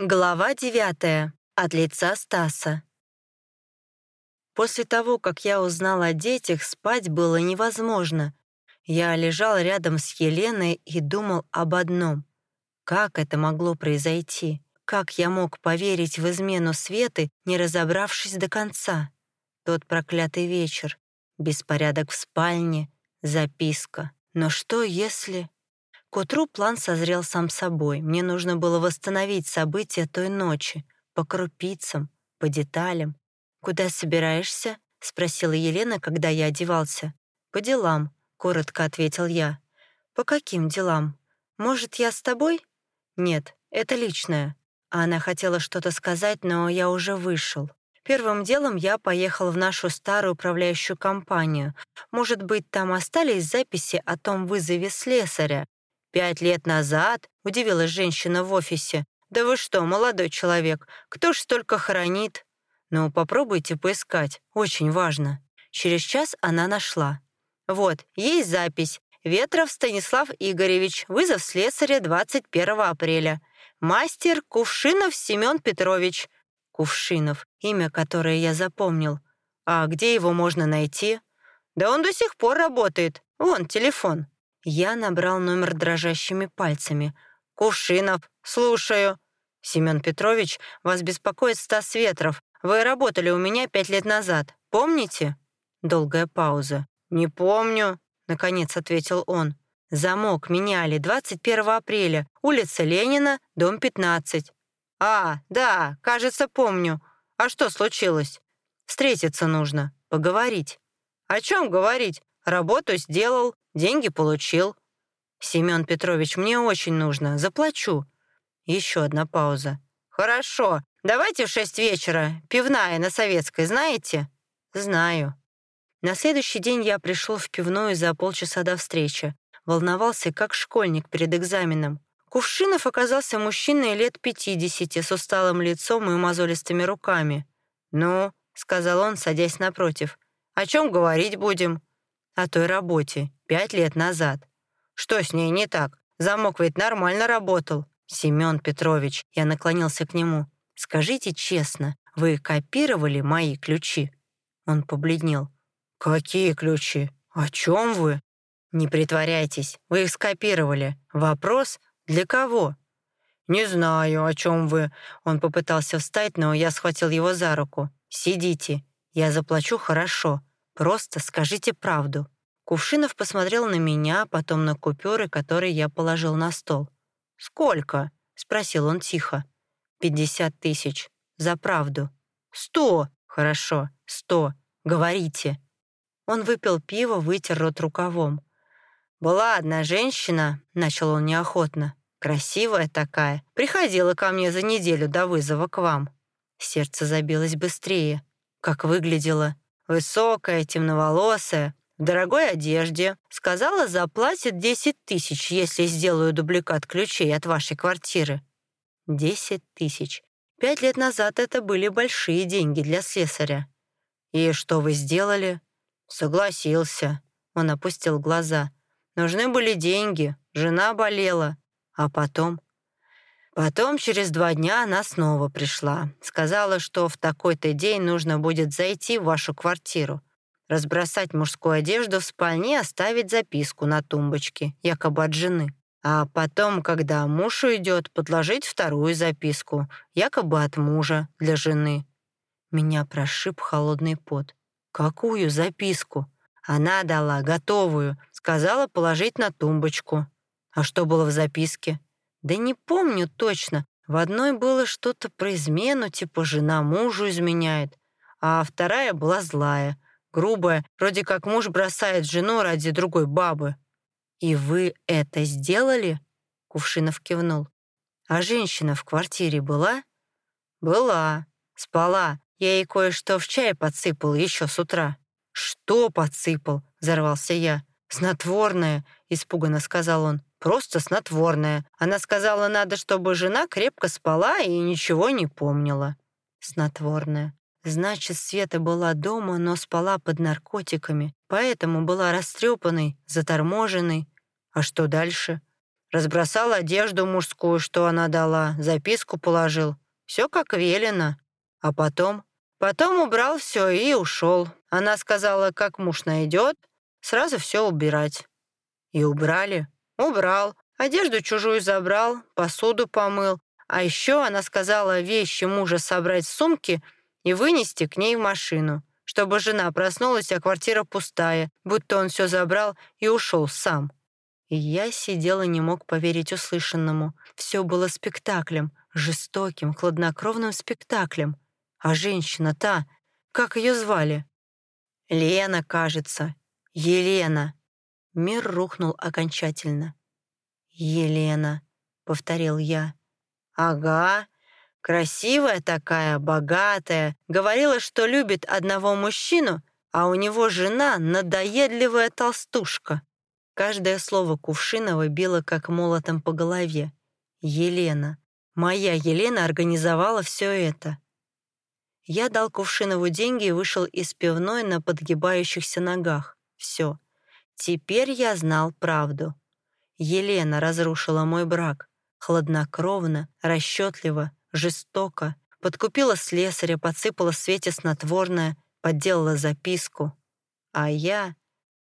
Глава девятая. От лица Стаса. После того, как я узнала о детях, спать было невозможно. Я лежал рядом с Еленой и думал об одном. Как это могло произойти? Как я мог поверить в измену Светы, не разобравшись до конца? Тот проклятый вечер, беспорядок в спальне, записка. Но что если... К утру план созрел сам собой. Мне нужно было восстановить события той ночи, по крупицам, по деталям. «Куда собираешься?» — спросила Елена, когда я одевался. «По делам», — коротко ответил я. «По каким делам? Может, я с тобой?» «Нет, это личное». Она хотела что-то сказать, но я уже вышел. Первым делом я поехал в нашу старую управляющую компанию. Может быть, там остались записи о том вызове слесаря. «Пять лет назад?» — удивилась женщина в офисе. «Да вы что, молодой человек, кто ж столько хранит?» «Ну, попробуйте поискать, очень важно». Через час она нашла. «Вот, есть запись. Ветров Станислав Игоревич, вызов слесаря 21 апреля. Мастер Кувшинов Семен Петрович». Кувшинов, имя, которое я запомнил. «А где его можно найти?» «Да он до сих пор работает. Вон, телефон». Я набрал номер дрожащими пальцами. «Кувшинов, слушаю». «Семен Петрович, вас беспокоит Стас Ветров. Вы работали у меня пять лет назад. Помните?» Долгая пауза. «Не помню», — наконец ответил он. «Замок меняли 21 апреля. Улица Ленина, дом 15». «А, да, кажется, помню. А что случилось?» «Встретиться нужно, поговорить». «О чем говорить? Работу сделал, деньги получил. Семен Петрович, мне очень нужно, заплачу. Еще одна пауза. Хорошо, давайте в шесть вечера. Пивная на Советской, знаете? Знаю. На следующий день я пришел в пивную за полчаса до встречи. Волновался, как школьник перед экзаменом. Кувшинов оказался мужчиной лет пятидесяти с усталым лицом и мозолистыми руками. «Ну», — сказал он, садясь напротив, — «о чем говорить будем?» О той работе пять лет назад. Что с ней не так? Замок ведь нормально работал. Семен Петрович, я наклонился к нему. Скажите честно, вы копировали мои ключи? Он побледнел. Какие ключи? О чем вы? Не притворяйтесь, вы их скопировали. Вопрос для кого? Не знаю, о чем вы. Он попытался встать, но я схватил его за руку. Сидите, я заплачу хорошо. Просто скажите правду». Кувшинов посмотрел на меня, потом на купюры, которые я положил на стол. «Сколько?» — спросил он тихо. «Пятьдесят тысяч. За правду». «Сто!» «Хорошо, сто. Говорите». Он выпил пиво, вытер рот рукавом. «Была одна женщина», — начал он неохотно, «красивая такая, приходила ко мне за неделю до вызова к вам». Сердце забилось быстрее. Как выглядела Высокая, темноволосая, в дорогой одежде. Сказала, заплатит 10 тысяч, если сделаю дубликат ключей от вашей квартиры. 10 тысяч. Пять лет назад это были большие деньги для слесаря. И что вы сделали? Согласился. Он опустил глаза. Нужны были деньги, жена болела. А потом? Потом, через два дня, она снова пришла. Сказала, что в такой-то день нужно будет зайти в вашу квартиру, разбросать мужскую одежду в спальне оставить записку на тумбочке, якобы от жены. А потом, когда муж уйдет, подложить вторую записку, якобы от мужа, для жены. Меня прошиб холодный пот. Какую записку? Она дала, готовую. Сказала положить на тумбочку. А что было в записке? Да не помню точно. В одной было что-то про измену, типа жена мужу изменяет, а вторая была злая, грубая, вроде как муж бросает жену ради другой бабы. «И вы это сделали?» — Кувшинов кивнул. «А женщина в квартире была?» «Была. Спала. Я ей кое-что в чай подсыпал еще с утра». «Что подсыпал?» — взорвался я. «Снотворное», — испуганно сказал он. Просто снотворное. Она сказала, надо, чтобы жена крепко спала и ничего не помнила. Снотворное. Значит, Света была дома, но спала под наркотиками, поэтому была растрепанной, заторможенной. А что дальше? Разбросал одежду мужскую, что она дала, записку положил. Все как велено. А потом? Потом убрал все и ушел. Она сказала, как муж найдет, сразу все убирать. И убрали. Убрал. Одежду чужую забрал, посуду помыл. А еще она сказала вещи мужа собрать в сумки и вынести к ней в машину, чтобы жена проснулась, а квартира пустая, будто он все забрал и ушел сам. И я сидел и не мог поверить услышанному. Все было спектаклем, жестоким, хладнокровным спектаклем. А женщина та, как ее звали? Лена, кажется. Елена. Мир рухнул окончательно. «Елена», — повторил я. «Ага, красивая такая, богатая. Говорила, что любит одного мужчину, а у него жена надоедливая толстушка». Каждое слово Кувшинова било как молотом по голове. «Елена. Моя Елена организовала все это». Я дал Кувшинову деньги и вышел из пивной на подгибающихся ногах. Все. Теперь я знал правду. Елена разрушила мой брак. Хладнокровно, расчетливо, жестоко. Подкупила слесаря, подсыпала Свете снотворное, подделала записку. А я...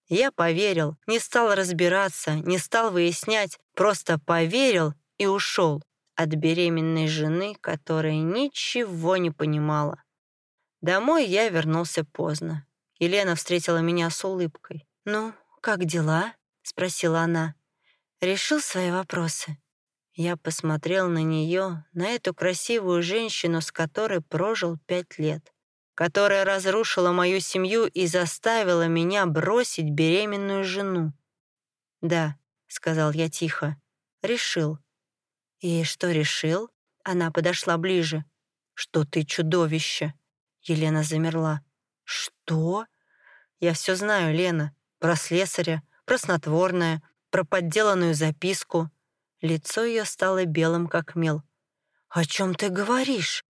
Я поверил, не стал разбираться, не стал выяснять, просто поверил и ушел от беременной жены, которая ничего не понимала. Домой я вернулся поздно. Елена встретила меня с улыбкой. «Ну, как дела?» — спросила она. «Решил свои вопросы?» Я посмотрел на нее, на эту красивую женщину, с которой прожил пять лет которая разрушила мою семью и заставила меня бросить беременную жену. «Да», — сказал я тихо, — «решил». «И что решил?» Она подошла ближе. «Что ты чудовище!» Елена замерла. «Что?» «Я все знаю, Лена. Про слесаря, про снотворное, про подделанную записку». Лицо ее стало белым, как мел. «О чем ты говоришь?»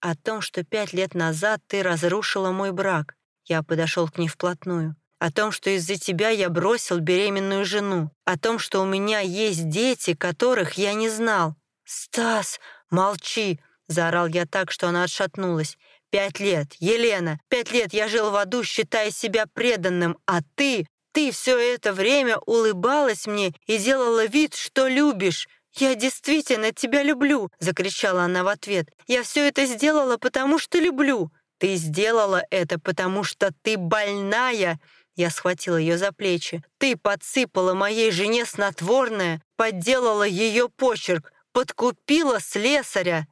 о том, что пять лет назад ты разрушила мой брак. Я подошел к ней вплотную. О том, что из-за тебя я бросил беременную жену. О том, что у меня есть дети, которых я не знал. «Стас, молчи!» — заорал я так, что она отшатнулась. «Пять лет, Елена, пять лет я жил в аду, считая себя преданным, а ты, ты все это время улыбалась мне и делала вид, что любишь. «Я действительно тебя люблю!» — закричала она в ответ. «Я все это сделала, потому что люблю!» «Ты сделала это, потому что ты больная!» Я схватила ее за плечи. «Ты подсыпала моей жене снотворное, подделала ее почерк, подкупила слесаря!»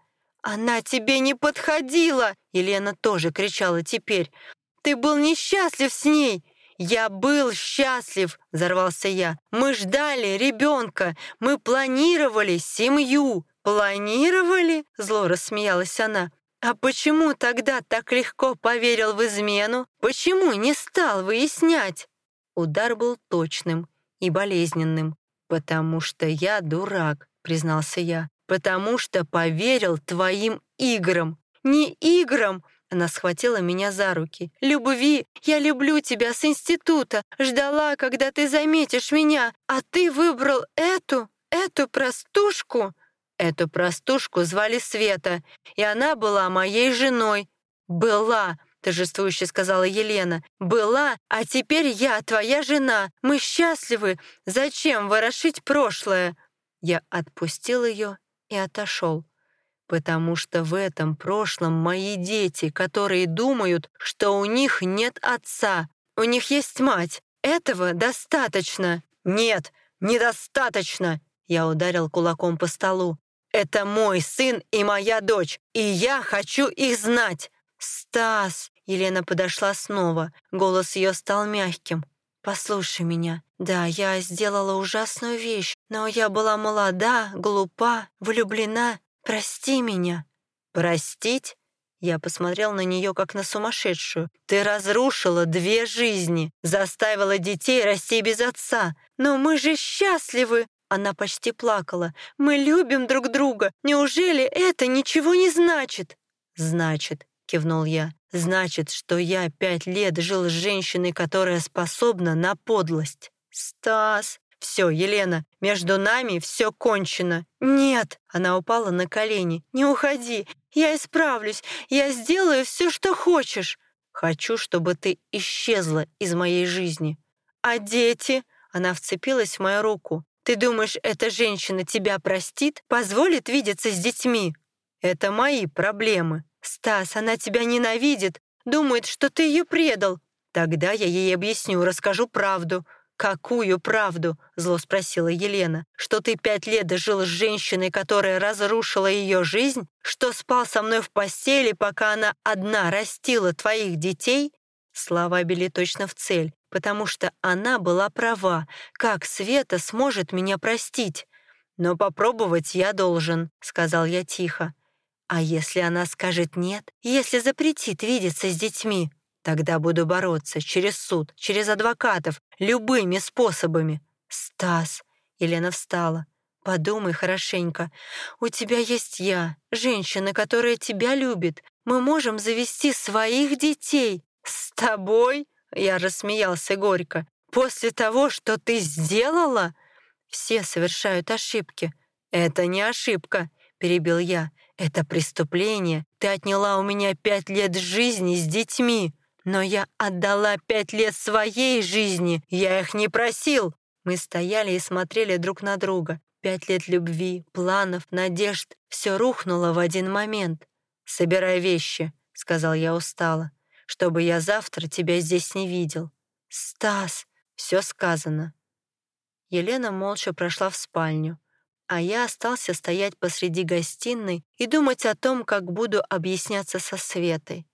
«Она тебе не подходила!» Елена тоже кричала теперь. «Ты был несчастлив с ней! «Я был счастлив!» — взорвался я. «Мы ждали ребенка! Мы планировали семью!» «Планировали?» — зло рассмеялась она. «А почему тогда так легко поверил в измену? Почему не стал выяснять?» Удар был точным и болезненным. «Потому что я дурак», — признался я. «Потому что поверил твоим играм». «Не играм!» Она схватила меня за руки. «Любви! Я люблю тебя с института! Ждала, когда ты заметишь меня! А ты выбрал эту, эту простушку!» Эту простушку звали Света, и она была моей женой. «Была!» — торжествующе сказала Елена. «Была, а теперь я твоя жена. Мы счастливы. Зачем ворошить прошлое?» Я отпустил ее и отошел потому что в этом прошлом мои дети, которые думают, что у них нет отца. У них есть мать. Этого достаточно. Нет, недостаточно. Я ударил кулаком по столу. Это мой сын и моя дочь, и я хочу их знать. Стас, Елена подошла снова. Голос ее стал мягким. «Послушай меня. Да, я сделала ужасную вещь, но я была молода, глупа, влюблена «Прости меня». «Простить?» Я посмотрел на нее как на сумасшедшую. «Ты разрушила две жизни, заставила детей расти без отца. Но мы же счастливы!» Она почти плакала. «Мы любим друг друга. Неужели это ничего не значит?» «Значит», — кивнул я. «Значит, что я пять лет жил с женщиной, которая способна на подлость». «Стас, Все, Елена, между нами все кончено. Нет, она упала на колени. Не уходи, я исправлюсь, я сделаю все, что хочешь. Хочу, чтобы ты исчезла из моей жизни. А дети? Она вцепилась в мою руку. Ты думаешь, эта женщина тебя простит, позволит видеться с детьми? Это мои проблемы. Стас, она тебя ненавидит, думает, что ты ее предал. Тогда я ей объясню, расскажу правду. «Какую правду?» — зло спросила Елена. «Что ты пять лет жил с женщиной, которая разрушила ее жизнь? Что спал со мной в постели, пока она одна растила твоих детей?» Слова били точно в цель, потому что она была права. Как Света сможет меня простить? «Но попробовать я должен», — сказал я тихо. «А если она скажет нет? Если запретит видеться с детьми?» Тогда буду бороться через суд, через адвокатов, любыми способами. Стас, Елена встала. Подумай хорошенько. У тебя есть я, женщина, которая тебя любит. Мы можем завести своих детей. С тобой? Я рассмеялся горько. После того, что ты сделала? Все совершают ошибки. Это не ошибка, перебил я. Это преступление. Ты отняла у меня пять лет жизни с детьми. Но я отдала пять лет своей жизни, я их не просил. Мы стояли и смотрели друг на друга. Пять лет любви, планов, надежд — все рухнуло в один момент. «Собирай вещи», — сказал я устало, «чтобы я завтра тебя здесь не видел». «Стас!» — все сказано. Елена молча прошла в спальню, а я остался стоять посреди гостиной и думать о том, как буду объясняться со Светой.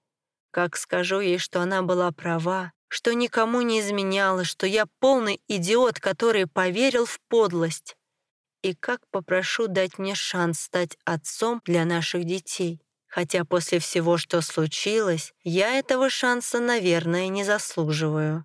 Как скажу ей, что она была права, что никому не изменяла, что я полный идиот, который поверил в подлость. И как попрошу дать мне шанс стать отцом для наших детей. Хотя после всего, что случилось, я этого шанса, наверное, не заслуживаю.